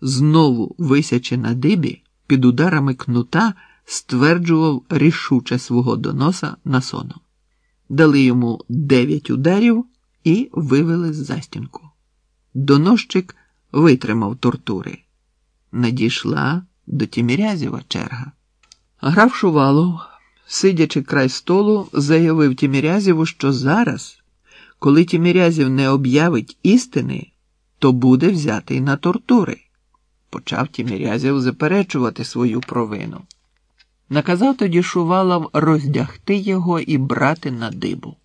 знову висячи на дибі, під ударами кнута стверджував рішуче свого доноса на сону. Дали йому дев'ять ударів і вивели з застінку. Доносчик витримав тортури. Надійшла до Тімірязєва черга. Граф Шувалов, сидячи край столу, заявив Тімірязєву, що зараз, коли Тімірязів не об'явить істини, то буде взятий на тортури. Почав Тімірязів заперечувати свою провину. Наказав тоді Шувалов роздягти його і брати на дибу.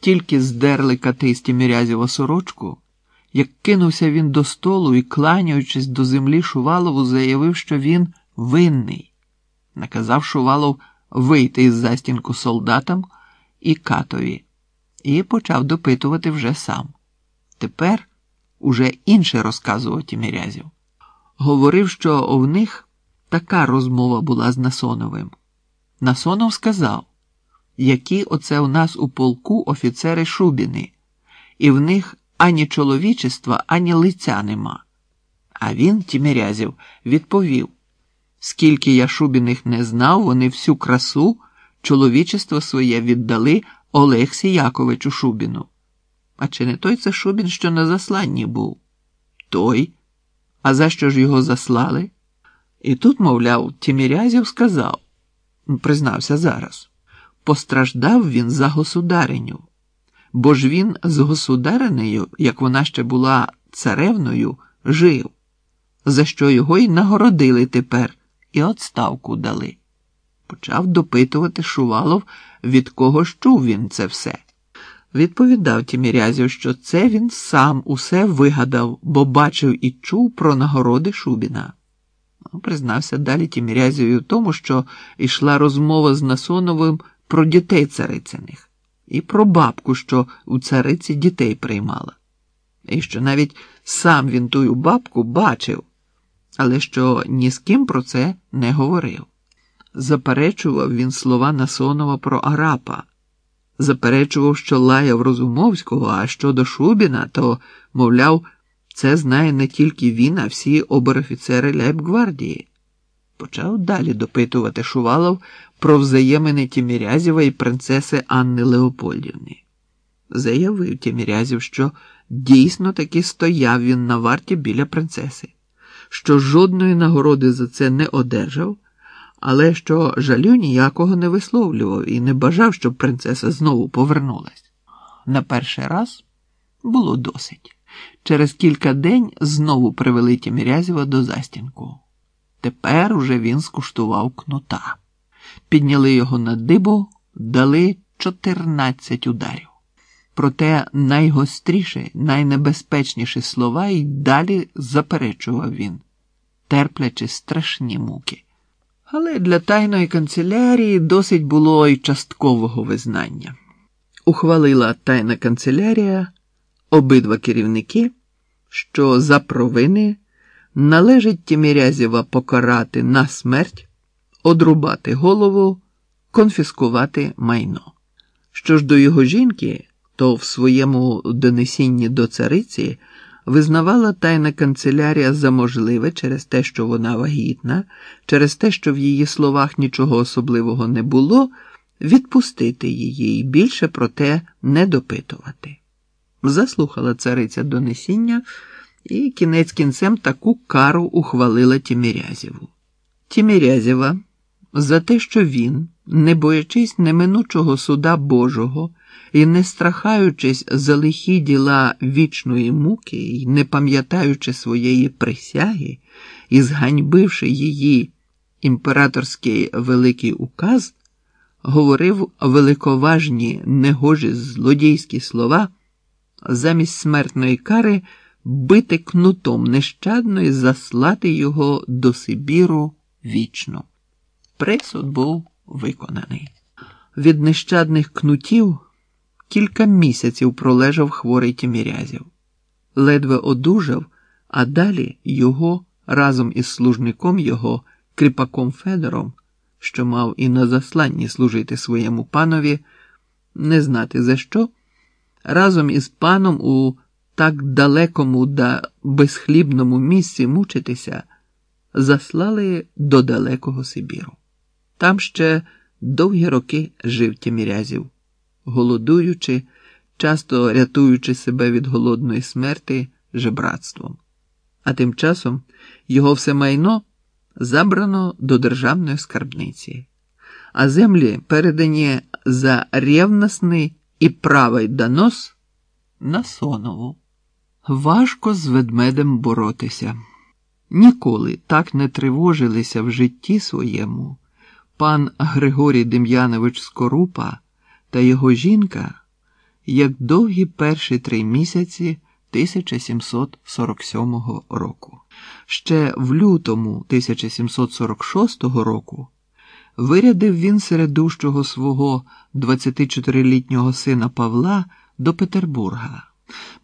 Тільки здерли кати з Тімірязєва сорочку, як кинувся він до столу і, кланяючись до землі, Шувалову, заявив, що він винний. Наказав Шувалов вийти із застінку солдатам і катові, і почав допитувати вже сам. Тепер уже інше розказував Тімірязів. Говорив, що в них така розмова була з Насоновим. Насонов сказав, які оце у нас у полку офіцери Шубіни, і в них ані чоловічества, ані лиця нема. А він, Тімірязів, відповів: скільки я Шубіних не знав, вони всю красу, чоловічество своє віддали Олексі Яковичу Шубіну. А чи не той це Шубін, що на засланні був? Той. А за що ж його заслали? І тут, мовляв, Тімірязів сказав, признався зараз, постраждав він за государиню, бо ж він з государинею, як вона ще була царевною, жив, за що його й нагородили тепер і отставку дали. Почав допитувати Шувалов, від кого ж чув він це все. Відповідав Тімірязів, що це він сам усе вигадав, бо бачив і чув про нагороди Шубіна. Признався далі Тімірязів у тому, що йшла розмова з Насоновим про дітей царицяних і про бабку, що у цариці дітей приймала. І що навіть сам він тую бабку бачив, але що ні з ким про це не говорив. Заперечував він слова Насонова про Арапа, заперечував, що лаяв Розумовського, а щодо Шубіна, то, мовляв, це знає не тільки він, а всі оберофіцери Лейбгвардії. Почав далі допитувати Шувалов про взаємини Тімірязєва і принцеси Анни Леопольдівни. Заявив Тімірязів, що дійсно таки стояв він на варті біля принцеси, що жодної нагороди за це не одержав, але що жалю ніякого не висловлював і не бажав, щоб принцеса знову повернулась. На перший раз було досить. Через кілька день знову привели Тімірязєва до застінку. Тепер уже він скуштував кнута. Підняли його на дибу, дали 14 ударів. Проте найгостріші, найнебезпечніші слова й далі заперечував він, терплячи страшні муки. Але для тайної канцелярії досить було й часткового визнання. Ухвалила тайна канцелярія обидва керівники, що за провини належить Тімірязєва покарати на смерть, одрубати голову, конфіскувати майно. Що ж до його жінки, то в своєму донесінні до цариці визнавала тайна канцелярія за можливе через те, що вона вагітна, через те, що в її словах нічого особливого не було, відпустити її і більше про те не допитувати. Заслухала цариця донесіння і кінець кінцем таку кару ухвалила Тімірязєву. Тімірязєва за те, що він, не боячись неминучого суда Божого і не страхаючись за лихі діла вічної муки, і не пам'ятаючи своєї присяги і зганьбивши її імператорський великий указ, говорив великоважні негожі злодійські слова замість смертної кари бити кнутом нещадно і заслати його до Сибіру вічно. Присуд був виконаний. Від нещадних кнутів кілька місяців пролежав хворий Тімірязів. Ледве одужав, а далі його разом із служником його, кріпаком Федором, що мав і на засланні служити своєму панові, не знати за що, разом із паном у так далекому да безхлібному місці мучитися, заслали до далекого Сибіру. Там ще довгі роки жив Тімірязів, голодуючи, часто рятуючи себе від голодної смерти жебратством. А тим часом його все майно забрано до державної скарбниці, а землі передані за ревностний і правий донос на Сонову. Важко з ведмедем боротися. Ніколи так не тривожилися в житті своєму пан Григорій Дем'янович Скорупа та його жінка, як довгі перші три місяці 1747 року. Ще в лютому 1746 року вирядив він середущого свого 24-літнього сина Павла до Петербурга.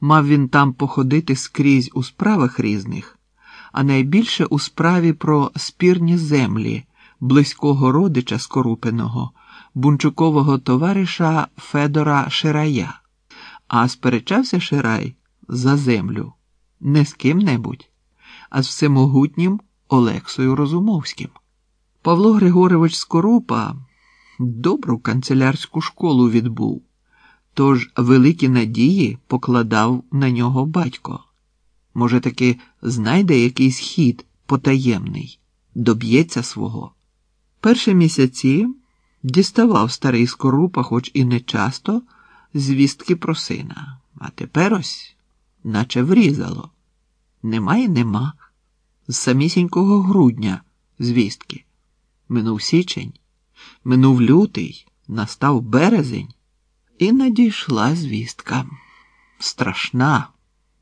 Мав він там походити скрізь у справах різних, а найбільше у справі про спірні землі близького родича Скорупиного, бунчукового товариша Федора Ширая. А сперечався Ширай за землю не з ким-небудь, а з всемогутнім Олексою Розумовським. Павло Григорович Скорупа добру канцелярську школу відбув, тож великі надії покладав на нього батько. Може, таки знайде якийсь хід потаємний, доб'ється свого. Перші місяці діставав старий Скорупа, хоч і не часто, звістки про сина, а тепер ось, наче врізало. Немає, нема. З самісінького грудня звістки. Минув січень, минув лютий, настав березень, і надійшла звістка. Страшна,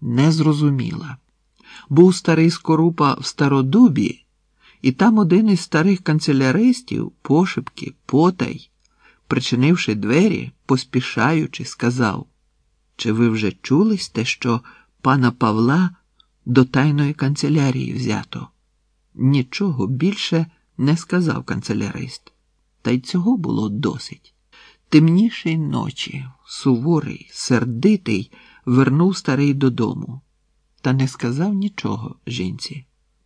незрозуміла. Був старий Скорупа в стародубі, і там один із старих канцеляристів, пошепки, потай, причинивши двері, поспішаючи, сказав: Чи ви вже чулись те, що пана Павла до тайної канцелярії взято? Нічого більше не сказав канцелярист, та й цього було досить. Темнішої ночі, суворий, сердитий, вернув старий додому та не сказав нічого жінці.